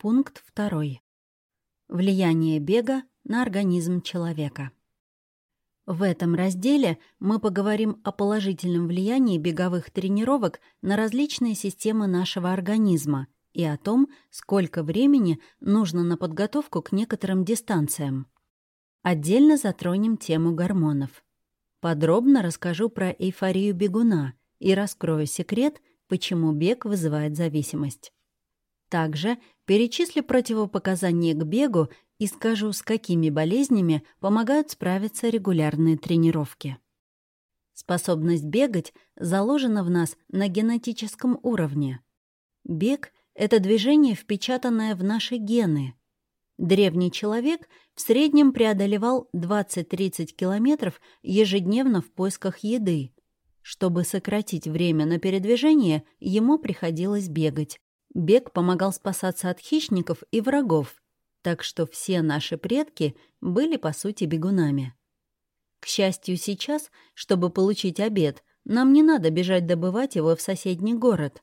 Пункт второй. Влияние бега на организм человека. В этом разделе мы поговорим о положительном влиянии беговых тренировок на различные системы нашего организма и о том, сколько времени нужно на подготовку к некоторым дистанциям. Отдельно затронем тему гормонов. Подробно расскажу про эйфорию бегуна и раскрою секрет, почему бег вызывает зависимость. Также перечислю противопоказания к бегу и скажу, с какими болезнями помогают справиться регулярные тренировки. Способность бегать заложена в нас на генетическом уровне. Бег — это движение, впечатанное в наши гены. Древний человек в среднем преодолевал 20-30 километров ежедневно в поисках еды. Чтобы сократить время на передвижение, ему приходилось бегать. Бег помогал спасаться от хищников и врагов, так что все наши предки были, по сути, бегунами. К счастью, сейчас, чтобы получить обед, нам не надо бежать добывать его в соседний город.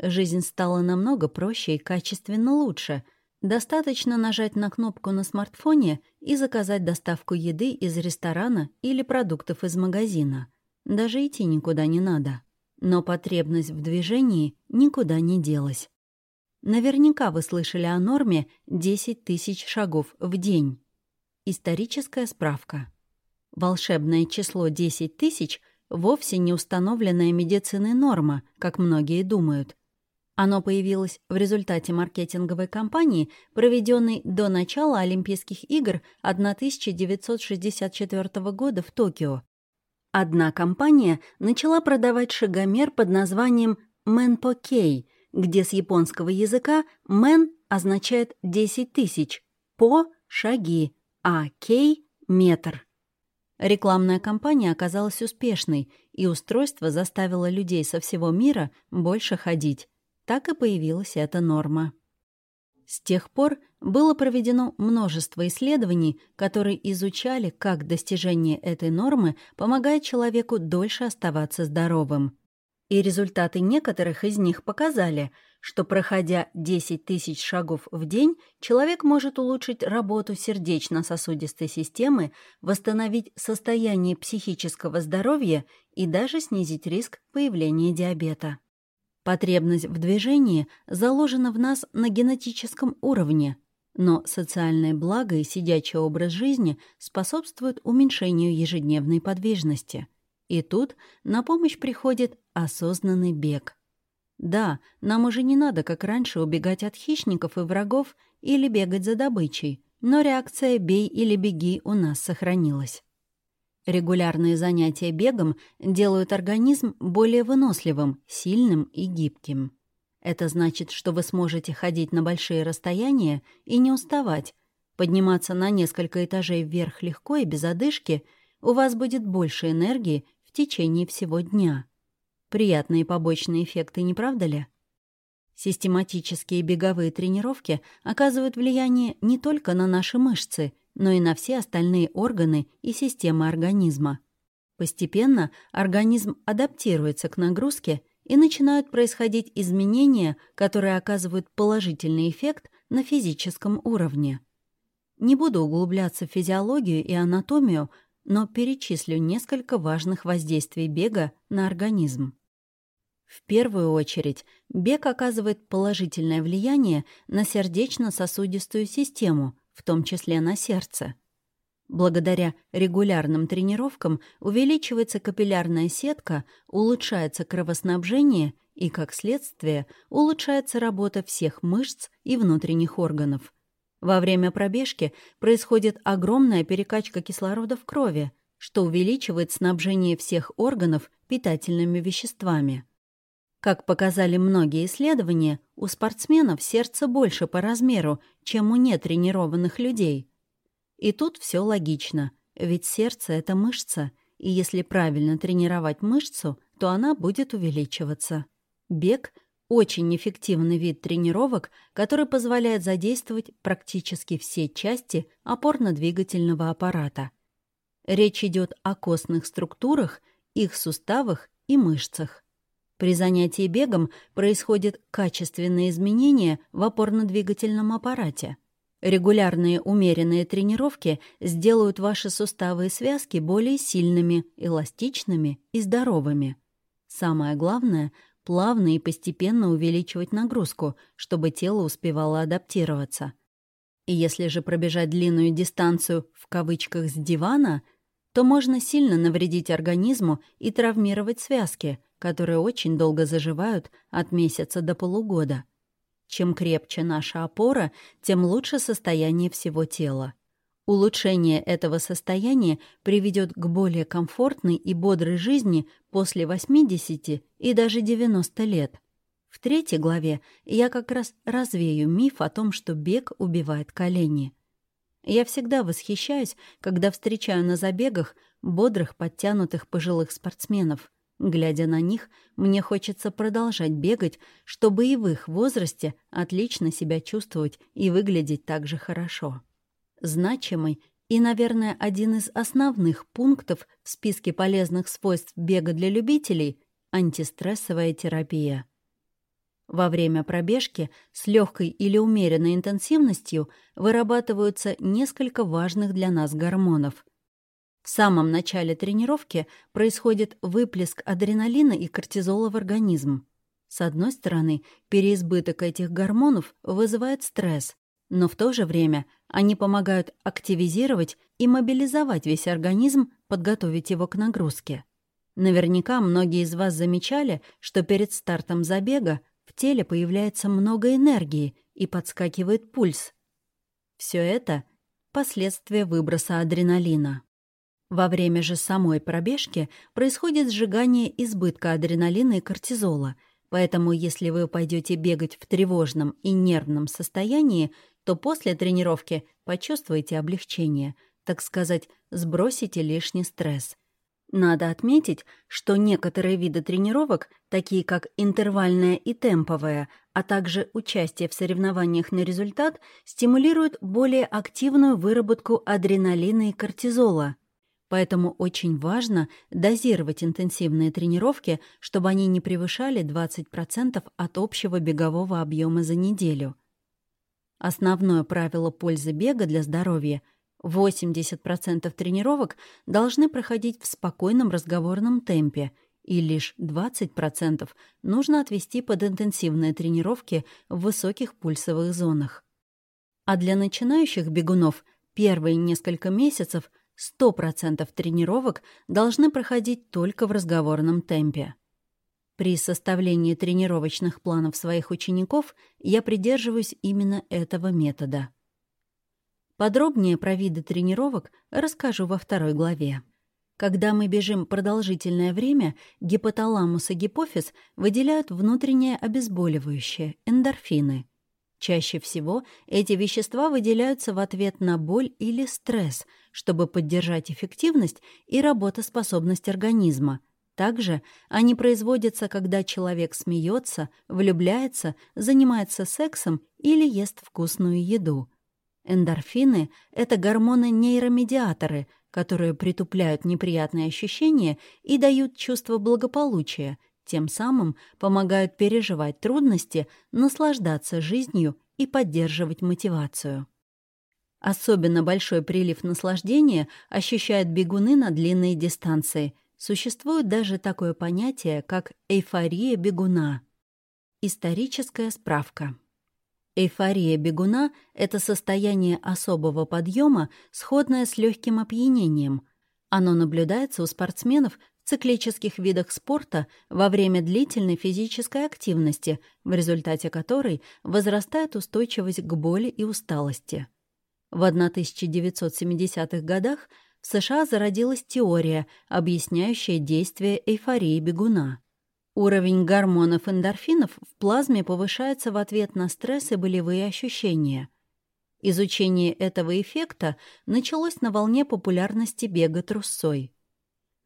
Жизнь стала намного проще и качественно лучше. Достаточно нажать на кнопку на смартфоне и заказать доставку еды из ресторана или продуктов из магазина. Даже идти никуда не надо. Но потребность в движении никуда не делась. Наверняка вы слышали о норме 10 тысяч шагов в день. Историческая справка. Волшебное число 10 тысяч вовсе не установленная медициной норма, как многие думают. Оно появилось в результате маркетинговой кампании, проведенной до начала Олимпийских игр 1964 года в Токио. Одна компания начала продавать шагомер под названием «Мэнпокей», где с японского языка «мен» означает «десять тысяч», «по» — «шаги», а «кей» — «метр». Рекламная кампания оказалась успешной, и устройство заставило людей со всего мира больше ходить. Так и появилась эта норма. С тех пор было проведено множество исследований, которые изучали, как достижение этой нормы помогает человеку дольше оставаться здоровым. И результаты некоторых из них показали, что, проходя 10 тысяч шагов в день, человек может улучшить работу сердечно-сосудистой системы, восстановить состояние психического здоровья и даже снизить риск появления диабета. Потребность в движении заложена в нас на генетическом уровне, но социальное благо и сидячий образ жизни способствуют уменьшению ежедневной подвижности – и тут на помощь приходит осознанный бег. Да, нам уже не надо, как раньше, убегать от хищников и врагов или бегать за добычей, но реакция «бей или беги» у нас сохранилась. Регулярные занятия бегом делают организм более выносливым, сильным и гибким. Это значит, что вы сможете ходить на большие расстояния и не уставать, подниматься на несколько этажей вверх легко и без одышки, у вас будет больше энергии течение всего дня. Приятные побочные эффекты, не правда ли? Систематические беговые тренировки оказывают влияние не только на наши мышцы, но и на все остальные органы и системы организма. Постепенно организм адаптируется к нагрузке и начинают происходить изменения, которые оказывают положительный эффект на физическом уровне. Не буду углубляться в физиологию и анатомию, но перечислю несколько важных воздействий бега на организм. В первую очередь, бег оказывает положительное влияние на сердечно-сосудистую систему, в том числе на сердце. Благодаря регулярным тренировкам увеличивается капиллярная сетка, улучшается кровоснабжение и, как следствие, улучшается работа всех мышц и внутренних органов. Во время пробежки происходит огромная перекачка кислорода в крови, что увеличивает снабжение всех органов питательными веществами. Как показали многие исследования, у спортсменов сердце больше по размеру, чем у нетренированных людей. И тут все логично, ведь сердце — это мышца, и если правильно тренировать мышцу, то она будет увеличиваться. Бег очень эффективный вид тренировок, который позволяет задействовать практически все части опорно-двигательного аппарата. Речь идет о костных структурах, их суставах и мышцах. При занятии бегом происходит качественное изменение в опорно-двигательном аппарате. Регулярные умеренные тренировки сделают ваши суставы и связки более сильными, эластичными и здоровыми. Самое главное — плавно и постепенно увеличивать нагрузку, чтобы тело успевало адаптироваться. И если же пробежать длинную дистанцию в кавычках «с дивана», то можно сильно навредить организму и травмировать связки, которые очень долго заживают от месяца до полугода. Чем крепче наша опора, тем лучше состояние всего тела. Улучшение этого состояния приведет к более комфортной и бодрой жизни после 80 и даже 90 лет. В третьей главе я как раз развею миф о том, что бег убивает колени. Я всегда восхищаюсь, когда встречаю на забегах бодрых, подтянутых пожилых спортсменов. Глядя на них, мне хочется продолжать бегать, чтобы и в их возрасте отлично себя чувствовать и выглядеть так же хорошо. Значимый и, наверное, один из основных пунктов в списке полезных свойств бега для любителей — антистрессовая терапия. Во время пробежки с легкой или умеренной интенсивностью вырабатываются несколько важных для нас гормонов. В самом начале тренировки происходит выплеск адреналина и кортизола в организм. С одной стороны, переизбыток этих гормонов вызывает стресс, но в то же время они помогают активизировать и мобилизовать весь организм, подготовить его к нагрузке. Наверняка многие из вас замечали, что перед стартом забега в теле появляется много энергии и подскакивает пульс. Все это — последствия выброса адреналина. Во время же самой пробежки происходит сжигание избытка адреналина и кортизола, поэтому если вы пойдете бегать в тревожном и нервном состоянии, то после тренировки почувствуете облегчение, так сказать, сбросите лишний стресс — надо отметить, что некоторые виды тренировок, такие как интервальная и темповая, а также участие в соревнованиях на результат, стимулируют более активную выработку адреналина и кортизола. Поэтому очень важно дозировать интенсивные тренировки, чтобы они не превышали 20% от общего бегового объема за неделю. Основное правило пользы бега для здоровья — 80% тренировок должны проходить в спокойном разговорном темпе, и лишь 20% нужно отвести под интенсивные тренировки в высоких пульсовых зонах. А для начинающих бегунов первые несколько месяцев 100% тренировок должны проходить только в разговорном темпе. При составлении тренировочных планов своих учеников я придерживаюсь именно этого метода. Подробнее про виды тренировок расскажу во второй главе. Когда мы бежим продолжительное время, гипоталамус и гипофиз выделяют внутреннее обезболивающее — эндорфины. Чаще всего эти вещества выделяются в ответ на боль или стресс, чтобы поддержать эффективность и работоспособность организма. Также они производятся, когда человек смеется, влюбляется, занимается сексом или ест вкусную еду — Эндорфины — это гормоны-нейромедиаторы, которые притупляют неприятные ощущения и дают чувство благополучия, тем самым помогают переживать трудности, наслаждаться жизнью и поддерживать мотивацию. Особенно большой прилив наслаждения ощущают бегуны на длинные дистанции. Существует даже такое понятие, как эйфория бегуна. Историческая справка. Эйфория бегуна — это состояние особого подъема, сходное с легким опьянением. Оно наблюдается у спортсменов в циклических видах спорта во время длительной физической активности, в результате которой возрастает устойчивость к боли и усталости. В 1970-х годах в США зародилась теория, объясняющая действие эйфории бегуна. Уровень гормонов эндорфинов в плазме повышается в ответ на стресс и болевые ощущения. Изучение этого эффекта началось на волне популярности бега трусцой.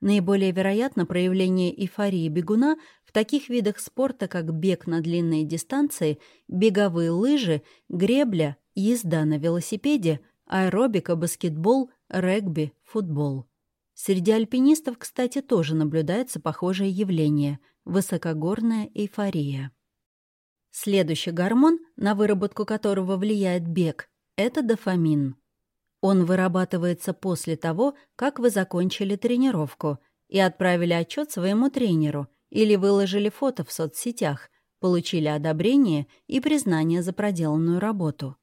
Наиболее вероятно проявление эйфории бегуна в таких видах спорта, как бег на длинные дистанции, беговые лыжи, гребля, езда на велосипеде, аэробика, баскетбол, регби, футбол. Среди альпинистов, кстати, тоже наблюдается похожее явление — высокогорная эйфория. Следующий гормон, на выработку которого влияет бег, — это дофамин. Он вырабатывается после того, как вы закончили тренировку и отправили отчет своему тренеру или выложили фото в соцсетях, получили одобрение и признание за проделанную работу.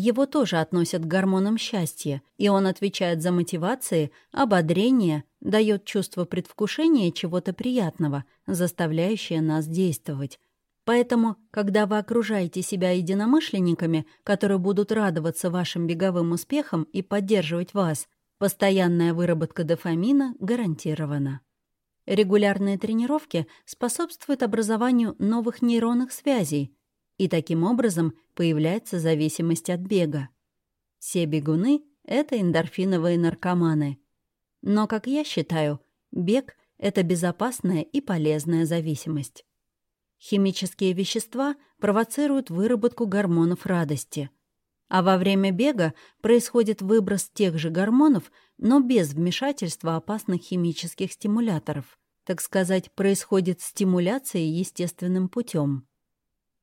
Его тоже относят к гормонам счастья, и он отвечает за мотивации, ободрение, дает чувство предвкушения чего-то приятного, заставляющее нас действовать. Поэтому, когда вы окружаете себя единомышленниками, которые будут радоваться вашим беговым успехам и поддерживать вас, постоянная выработка дофамина гарантирована. Регулярные тренировки способствуют образованию новых нейронных связей, и таким образом появляется зависимость от бега. Все бегуны — это эндорфиновые наркоманы. Но, как я считаю, бег — это безопасная и полезная зависимость. Химические вещества провоцируют выработку гормонов радости. А во время бега происходит выброс тех же гормонов, но без вмешательства опасных химических стимуляторов. Так сказать, происходит стимуляция естественным путем.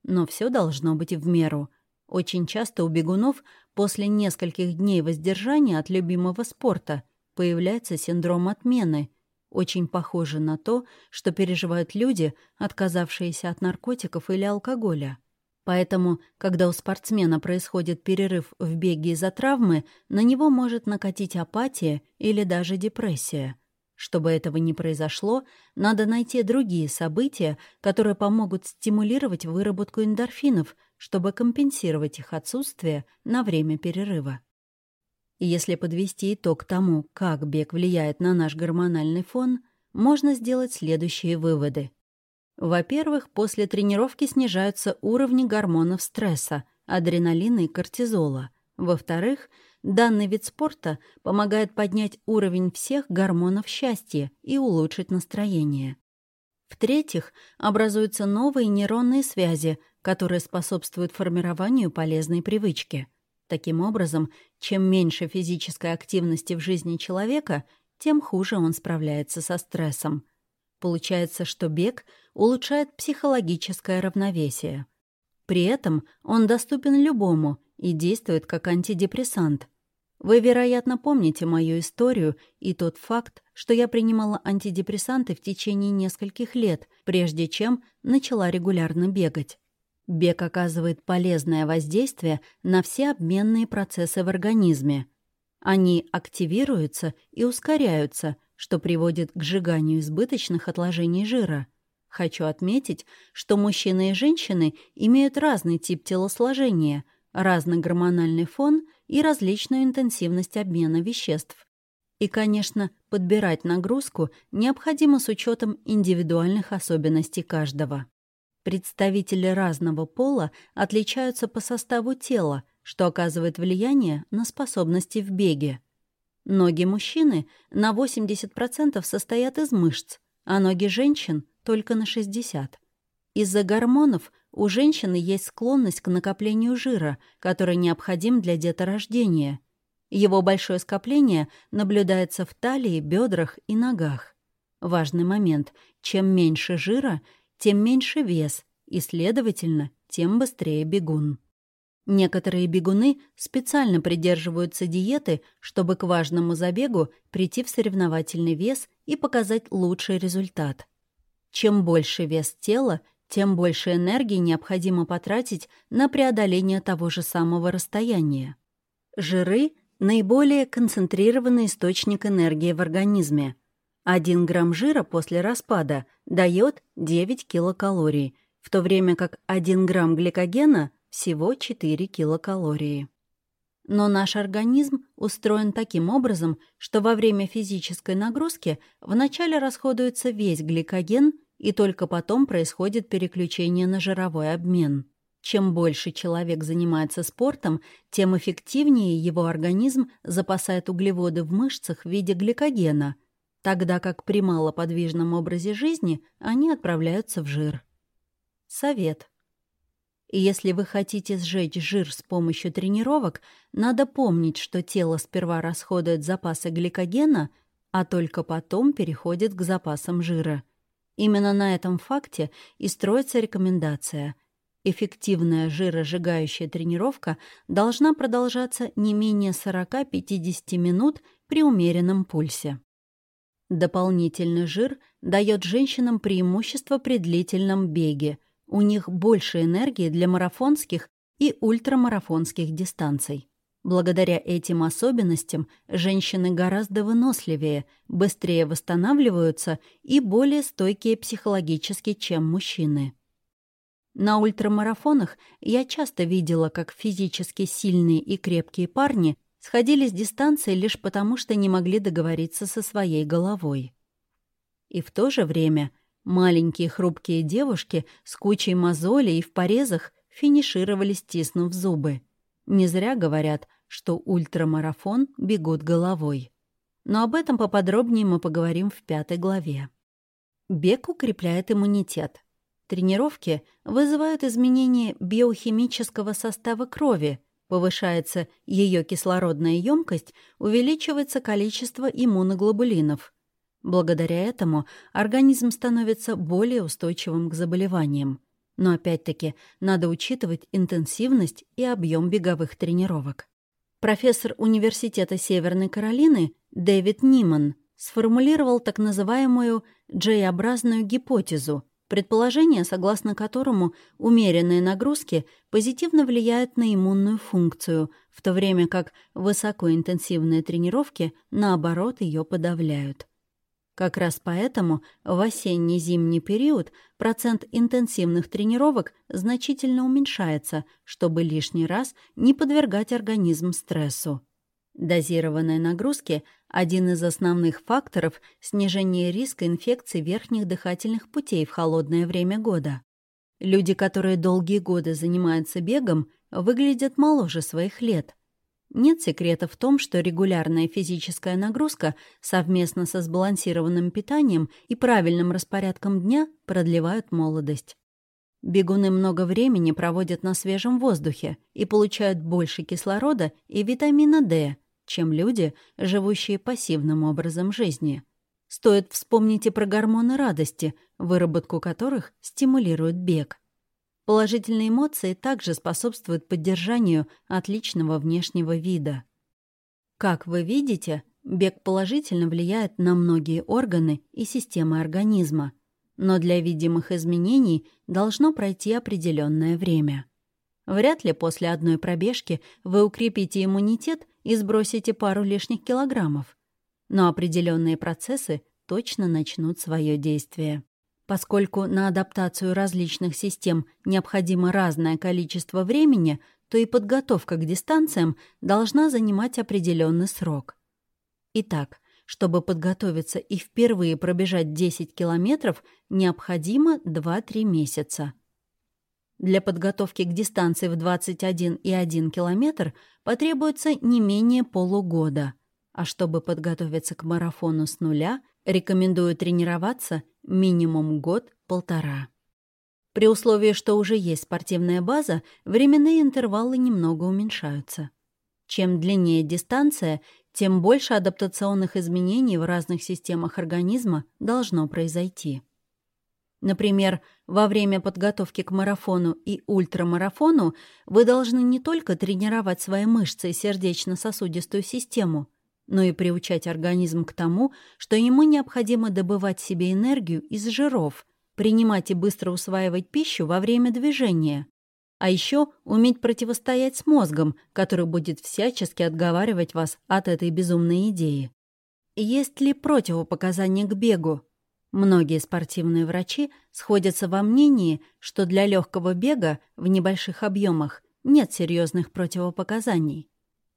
Но все должно быть в меру. Очень часто у бегунов после нескольких дней воздержания от любимого спорта появляется синдром отмены, очень похоже на то, что переживают люди, отказавшиеся от наркотиков или алкоголя. Поэтому, когда у спортсмена происходит перерыв в беге из-за травмы, на него может накатить апатия или даже депрессия – чтобы этого не произошло, надо найти другие события, которые помогут стимулировать выработку эндорфинов, чтобы компенсировать их отсутствие на время перерыва. И если подвести итог тому, как бег влияет на наш гормональный фон, можно сделать следующие выводы. Во-первых, после тренировки снижаются уровни гормонов стресса, адреналина и кортизола. Во-вторых, Данный вид спорта помогает поднять уровень всех гормонов счастья и улучшить настроение. В-третьих, образуются новые нейронные связи, которые способствуют формированию полезной привычки. Таким образом, чем меньше физической активности в жизни человека, тем хуже он справляется со стрессом. Получается, что бег улучшает психологическое равновесие. При этом он доступен любому и действует как антидепрессант – вы, вероятно, помните мою историю и тот факт, что я принимала антидепрессанты в течение нескольких лет, прежде чем начала регулярно бегать. Бег оказывает полезное воздействие на все обменные процессы в организме. Они активируются и ускоряются, что приводит к сжиганию избыточных отложений жира. Хочу отметить, что мужчины и женщины имеют разный тип телосложения, разный гормональный фон — и различную интенсивность обмена веществ. И, конечно, подбирать нагрузку необходимо с учетом индивидуальных особенностей каждого. Представители разного пола отличаются по составу тела, что оказывает влияние на способности в беге. Ноги мужчины на 80% состоят из мышц, а ноги женщин — только на 60%. Из-за гормонов у женщины есть склонность к накоплению жира, который необходим для деторождения. Его большое скопление наблюдается в талии, бедрах и ногах. Важный момент — чем меньше жира, тем меньше вес, и, следовательно, тем быстрее бегун. Некоторые бегуны специально придерживаются диеты, чтобы к важному забегу прийти в соревновательный вес и показать лучший результат. Чем больше вес тела, тем больше энергии необходимо потратить на преодоление того же самого расстояния. Жиры — наиболее концентрированный источник энергии в организме. 1 грамм жира после распада дает 9 килокалорий, в то время как 1 грамм гликогена — всего 4 килокалории. Но наш организм устроен таким образом, что во время физической нагрузки вначале расходуется весь гликоген — и только потом происходит переключение на жировой обмен. Чем больше человек занимается спортом, тем эффективнее его организм запасает углеводы в мышцах в виде гликогена, тогда как при малоподвижном образе жизни они отправляются в жир. Совет. если вы хотите сжечь жир с помощью тренировок, надо помнить, что тело сперва расходует запасы гликогена, а только потом переходит к запасам жира. Именно на этом факте и строится рекомендация. Эффективная жиросжигающая тренировка должна продолжаться не менее 40-50 минут при умеренном пульсе. Дополнительный жир дает женщинам преимущество при длительном беге. У них больше энергии для марафонских и ультрамарафонских дистанций. Благодаря этим особенностям женщины гораздо выносливее, быстрее восстанавливаются и более стойкие психологически, чем мужчины. На ультрамарафонах я часто видела, как физически сильные и крепкие парни сходили с дистанции лишь потому, что не могли договориться со своей головой. И в то же время маленькие хрупкие девушки с кучей мозолей и в порезах финишировали, стиснув зубы. Не зря говорят, что ультрамарафон бегут головой. Но об этом поподробнее мы поговорим в пятой главе. Бег укрепляет иммунитет. Тренировки вызывают изменение биохимического состава крови, повышается ее кислородная емкость, увеличивается количество иммуноглобулинов. Благодаря этому организм становится более устойчивым к заболеваниям. Но опять-таки надо учитывать интенсивность и объем беговых тренировок. Профессор Университета Северной Каролины Дэвид Ниман сформулировал так называемую J-образную гипотезу, предположение, согласно которому умеренные нагрузки позитивно влияют на иммунную функцию, в то время как высокоинтенсивные тренировки, наоборот, ее подавляют. Как раз поэтому в осенне-зимний период процент интенсивных тренировок значительно уменьшается, чтобы лишний раз не подвергать организм стрессу. Дозированные нагрузки – один из основных факторов снижения риска инфекций верхних дыхательных путей в холодное время года. Люди, которые долгие годы занимаются бегом, выглядят моложе своих лет – нет секрета в том, что регулярная физическая нагрузка совместно со сбалансированным питанием и правильным распорядком дня продлевают молодость. Бегуны много времени проводят на свежем воздухе и получают больше кислорода и витамина D, чем люди, живущие пассивным образом жизни. Стоит вспомнить и про гормоны радости, выработку которых стимулирует бег – Положительные эмоции также способствуют поддержанию отличного внешнего вида. Как вы видите, бег положительно влияет на многие органы и системы организма, но для видимых изменений должно пройти определенное время. Вряд ли после одной пробежки вы укрепите иммунитет и сбросите пару лишних килограммов, но определенные процессы точно начнут свое действие. Поскольку на адаптацию различных систем необходимо разное количество времени, то и подготовка к дистанциям должна занимать определенный срок. Итак, чтобы подготовиться и впервые пробежать 10 километров, необходимо 2-3 месяца. Для подготовки к дистанции в 21,1 километр потребуется не менее полугода, а чтобы подготовиться к марафону с нуля, рекомендую тренироваться – минимум год-полтора. При условии, что уже есть спортивная база, временные интервалы немного уменьшаются. Чем длиннее дистанция, тем больше адаптационных изменений в разных системах организма должно произойти. Например, во время подготовки к марафону и ультрамарафону вы должны не только тренировать свои мышцы и сердечно-сосудистую систему, но и приучать организм к тому, что ему необходимо добывать себе энергию из жиров, принимать и быстро усваивать пищу во время движения. А еще уметь противостоять с мозгом, который будет всячески отговаривать вас от этой безумной идеи. Есть ли противопоказания к бегу? Многие спортивные врачи сходятся во мнении, что для легкого бега в небольших объемах нет серьезных противопоказаний.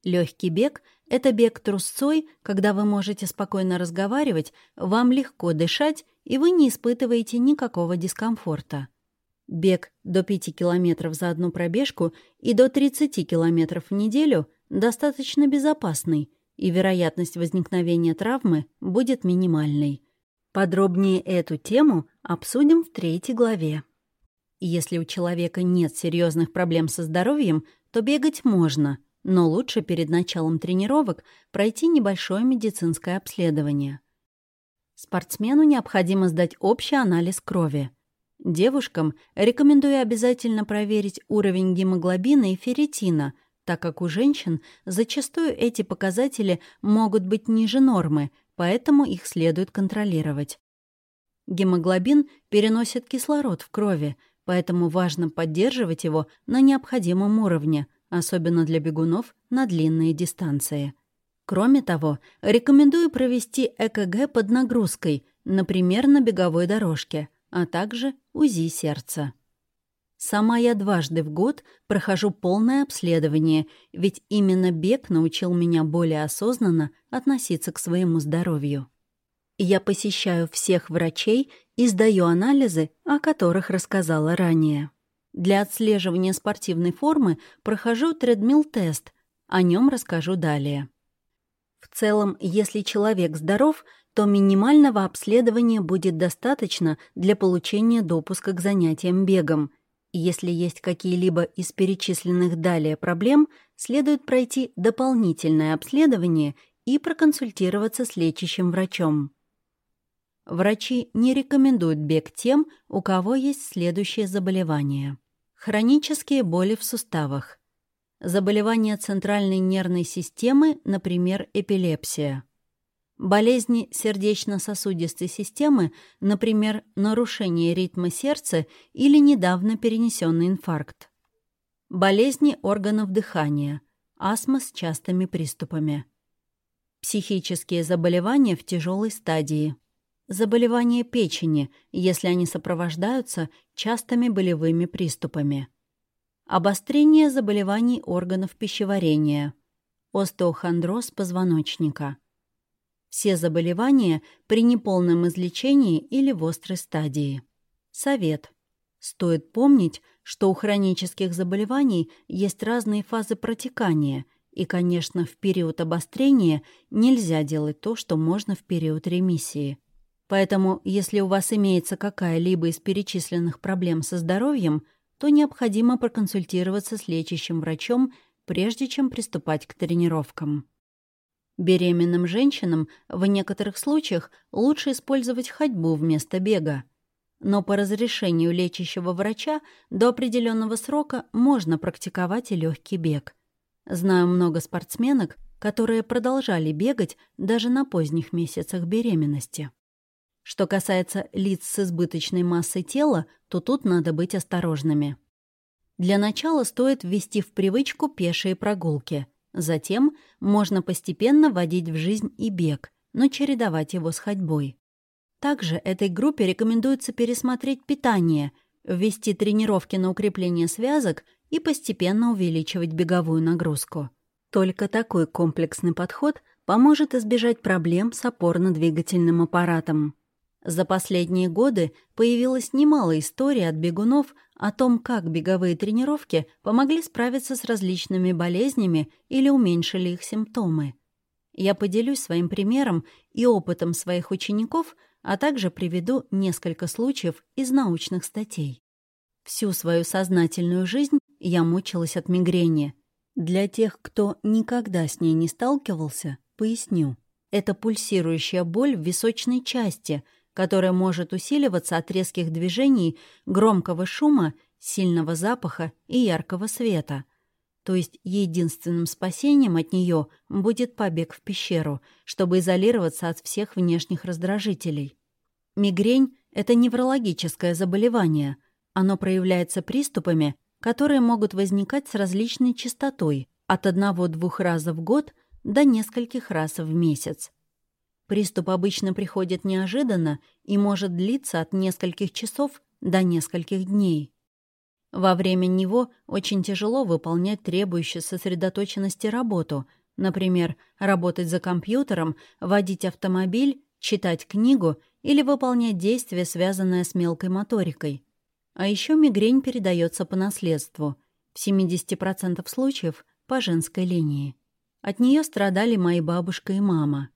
Легкий бег — это бег трусцой, когда вы можете спокойно разговаривать, вам легко дышать, и вы не испытываете никакого дискомфорта. Бег до 5 километров за одну пробежку и до 30 километров в неделю достаточно безопасный, и вероятность возникновения травмы будет минимальной. Подробнее эту тему обсудим в третьей главе. Если у человека нет серьезных проблем со здоровьем, то бегать можно — но лучше перед началом тренировок пройти небольшое медицинское обследование. Спортсмену необходимо сдать общий анализ крови. Девушкам рекомендую обязательно проверить уровень гемоглобина и ферритина, так как у женщин зачастую эти показатели могут быть ниже нормы, поэтому их следует контролировать. Гемоглобин переносит кислород в крови, поэтому важно поддерживать его на необходимом уровне, особенно для бегунов на длинные дистанции. Кроме того, рекомендую провести ЭКГ под нагрузкой, например, на беговой дорожке, а также УЗИ сердца. Сама я дважды в год прохожу полное обследование, ведь именно бег научил меня более осознанно относиться к своему здоровью. Я посещаю всех врачей и сдаю анализы, о которых рассказала ранее. Для отслеживания спортивной формы прохожу тредмил-тест, о нем расскажу далее. В целом, если человек здоров, то минимального обследования будет достаточно для получения допуска к занятиям бегом. Если есть какие-либо из перечисленных далее проблем, следует пройти дополнительное обследование и проконсультироваться с лечащим врачом. Врачи не рекомендуют бег тем, у кого есть следующее заболевание. Хронические боли в суставах. Заболевания центральной нервной системы, например, эпилепсия. Болезни сердечно-сосудистой системы, например, нарушение ритма сердца или недавно перенесенный инфаркт. Болезни органов дыхания, астма с частыми приступами. Психические заболевания в тяжелой стадии – Заболевания печени, если они сопровождаются частыми болевыми приступами. Обострение заболеваний органов пищеварения. Остеохондроз позвоночника. Все заболевания при неполном излечении или в острой стадии. Совет. Стоит помнить, что у хронических заболеваний есть разные фазы протекания, и, конечно, в период обострения нельзя делать то, что можно в период ремиссии. Поэтому, если у вас имеется какая-либо из перечисленных проблем со здоровьем, то необходимо проконсультироваться с лечащим врачом, прежде чем приступать к тренировкам. Беременным женщинам в некоторых случаях лучше использовать ходьбу вместо бега. Но по разрешению лечащего врача до определенного срока можно практиковать и легкий бег. Знаю много спортсменок, которые продолжали бегать даже на поздних месяцах беременности. Что касается лиц с избыточной массой тела, то тут надо быть осторожными. Для начала стоит ввести в привычку пешие прогулки. Затем можно постепенно вводить в жизнь и бег, но чередовать его с ходьбой. Также этой группе рекомендуется пересмотреть питание, ввести тренировки на укрепление связок и постепенно увеличивать беговую нагрузку. Только такой комплексный подход поможет избежать проблем с опорно-двигательным аппаратом. За последние годы появилось немало историй от бегунов о том, как беговые тренировки помогли справиться с различными болезнями или уменьшили их симптомы. Я поделюсь своим примером и опытом своих учеников, а также приведу несколько случаев из научных статей. Всю свою сознательную жизнь я мучилась от мигрени. Для тех, кто никогда с ней не сталкивался, поясню. Это пульсирующая боль в височной части — которая может усиливаться от резких движений, громкого шума, сильного запаха и яркого света. То есть единственным спасением от нее будет побег в пещеру, чтобы изолироваться от всех внешних раздражителей. Мигрень — это неврологическое заболевание. Оно проявляется приступами, которые могут возникать с различной частотой, от одного-двух раза в год до нескольких раз в месяц. Приступ обычно приходит неожиданно и может длиться от нескольких часов до нескольких дней. Во время него очень тяжело выполнять требующую сосредоточенности работу, например, работать за компьютером, водить автомобиль, читать книгу или выполнять действия, связанные с мелкой моторикой. А еще мигрень передается по наследству, в 70% случаев по женской линии. От нее страдали мои бабушка и мама.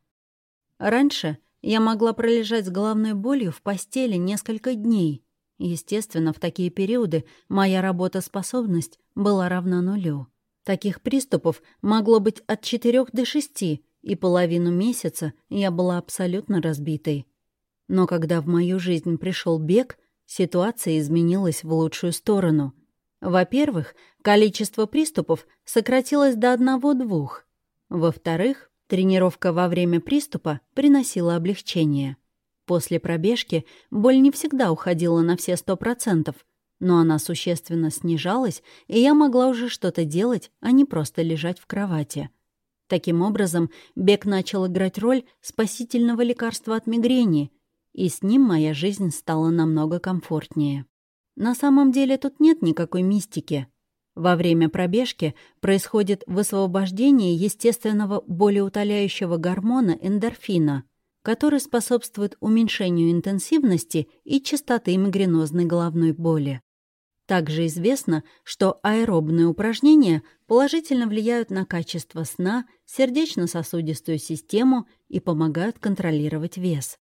Раньше я могла пролежать с головной болью в постели несколько дней. Естественно, в такие периоды моя работоспособность была равна нулю. Таких приступов могло быть от 4 до 6, и половину месяца я была абсолютно разбитой. Но когда в мою жизнь пришел бег, ситуация изменилась в лучшую сторону. Во-первых, количество приступов сократилось до одного-двух. Во-вторых, тренировка во время приступа приносила облегчение. После пробежки боль не всегда уходила на все сто процентов, но она существенно снижалась, и я могла уже что-то делать, а не просто лежать в кровати. Таким образом, бег начал играть роль спасительного лекарства от мигрени, и с ним моя жизнь стала намного комфортнее. На самом деле тут нет никакой мистики. Во время пробежки происходит высвобождение естественного болеутоляющего гормона эндорфина, который способствует уменьшению интенсивности и частоты мигренозной головной боли. Также известно, что аэробные упражнения положительно влияют на качество сна, сердечно-сосудистую систему и помогают контролировать вес.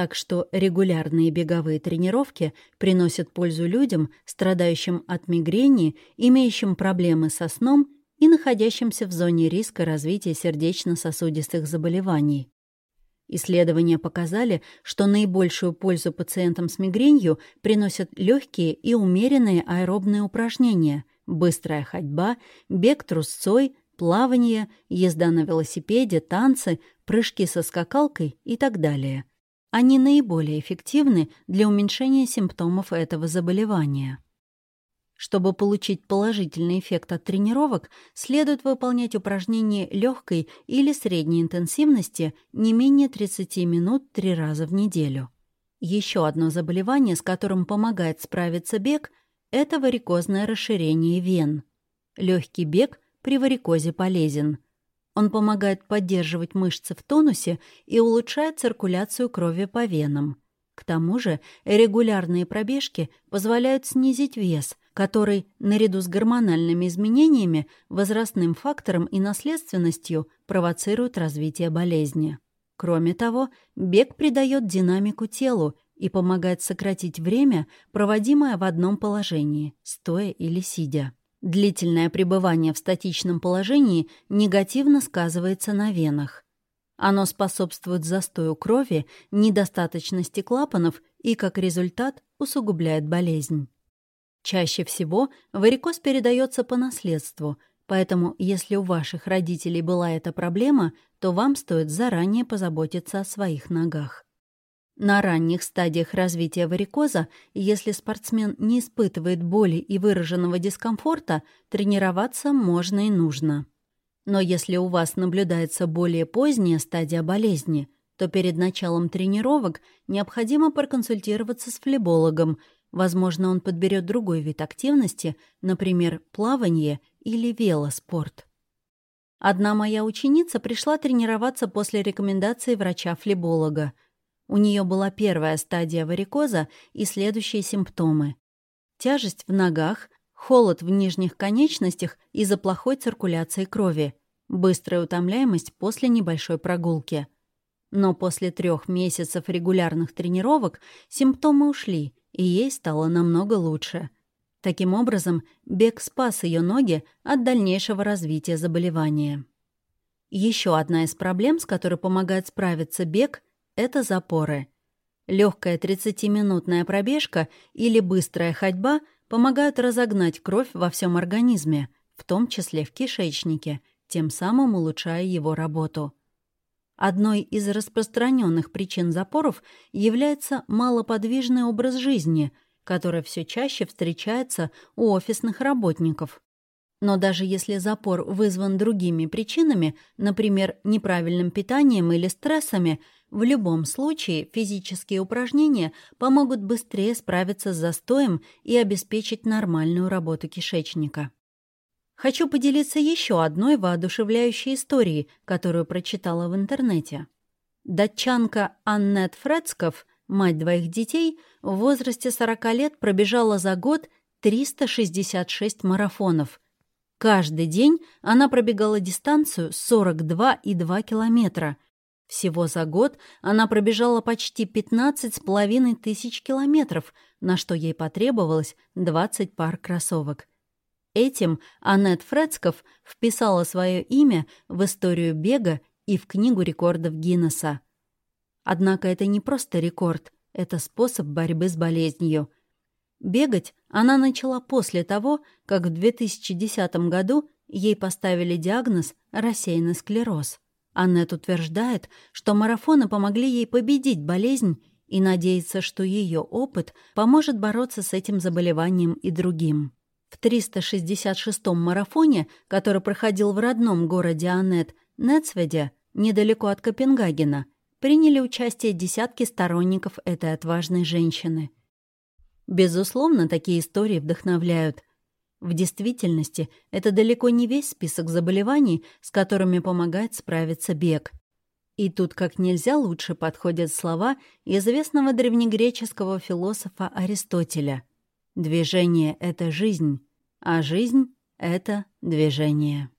Так что регулярные беговые тренировки приносят пользу людям, страдающим от мигрени, имеющим проблемы со сном и находящимся в зоне риска развития сердечно-сосудистых заболеваний. Исследования показали, что наибольшую пользу пациентам с мигренью приносят легкие и умеренные аэробные упражнения, быстрая ходьба, бег трусцой, плавание, езда на велосипеде, танцы, прыжки со скакалкой и так далее. Они наиболее эффективны для уменьшения симптомов этого заболевания. Чтобы получить положительный эффект от тренировок, следует выполнять упражнения легкой или средней интенсивности не менее 30 минут три раза в неделю. Еще одно заболевание, с которым помогает справиться бег, это варикозное расширение вен. Легкий бег при варикозе полезен – он помогает поддерживать мышцы в тонусе и улучшает циркуляцию крови по венам. К тому же регулярные пробежки позволяют снизить вес, который, наряду с гормональными изменениями, возрастным фактором и наследственностью, провоцирует развитие болезни. Кроме того, бег придает динамику телу и помогает сократить время, проводимое в одном положении, стоя или сидя. Длительное пребывание в статичном положении негативно сказывается на венах. Оно способствует застою крови, недостаточности клапанов и, как результат, усугубляет болезнь. Чаще всего варикоз передается по наследству, поэтому если у ваших родителей была эта проблема, то вам стоит заранее позаботиться о своих ногах. На ранних стадиях развития варикоза, если спортсмен не испытывает боли и выраженного дискомфорта, тренироваться можно и нужно. Но если у вас наблюдается более поздняя стадия болезни, то перед началом тренировок необходимо проконсультироваться с флебологом. Возможно, он подберет другой вид активности, например, плавание или велоспорт. Одна моя ученица пришла тренироваться после рекомендации врача-флеболога — у нее была первая стадия варикоза и следующие симптомы. Тяжесть в ногах, холод в нижних конечностях из-за плохой циркуляции крови, быстрая утомляемость после небольшой прогулки. Но после трех месяцев регулярных тренировок симптомы ушли, и ей стало намного лучше. Таким образом, бег спас ее ноги от дальнейшего развития заболевания. Еще одна из проблем, с которой помогает справиться бег, это запоры. Легкая 30-минутная пробежка или быстрая ходьба помогают разогнать кровь во всем организме, в том числе в кишечнике, тем самым улучшая его работу. Одной из распространенных причин запоров является малоподвижный образ жизни, который все чаще встречается у офисных работников. Но даже если запор вызван другими причинами, например, неправильным питанием или стрессами, в любом случае физические упражнения помогут быстрее справиться с застоем и обеспечить нормальную работу кишечника. Хочу поделиться еще одной воодушевляющей историей, которую прочитала в интернете. Датчанка Аннет Фрецков, мать двоих детей, в возрасте 40 лет пробежала за год 366 марафонов. Каждый день она пробегала дистанцию 42,2 километра – всего за год она пробежала почти 15 с половиной тысяч километров, на что ей потребовалось 20 пар кроссовок. Этим Аннет Фрецков вписала свое имя в историю бега и в книгу рекордов Гиннесса. Однако это не просто рекорд, это способ борьбы с болезнью. Бегать она начала после того, как в 2010 году ей поставили диагноз «рассеянный склероз». Аннет утверждает, что марафоны помогли ей победить болезнь и надеется, что ее опыт поможет бороться с этим заболеванием и другим. В 366-м марафоне, который проходил в родном городе Аннет, Нецведе, недалеко от Копенгагена, приняли участие десятки сторонников этой отважной женщины. Безусловно, такие истории вдохновляют. В действительности, это далеко не весь список заболеваний, с которыми помогает справиться бег. И тут как нельзя лучше подходят слова известного древнегреческого философа Аристотеля. «Движение — это жизнь, а жизнь — это движение».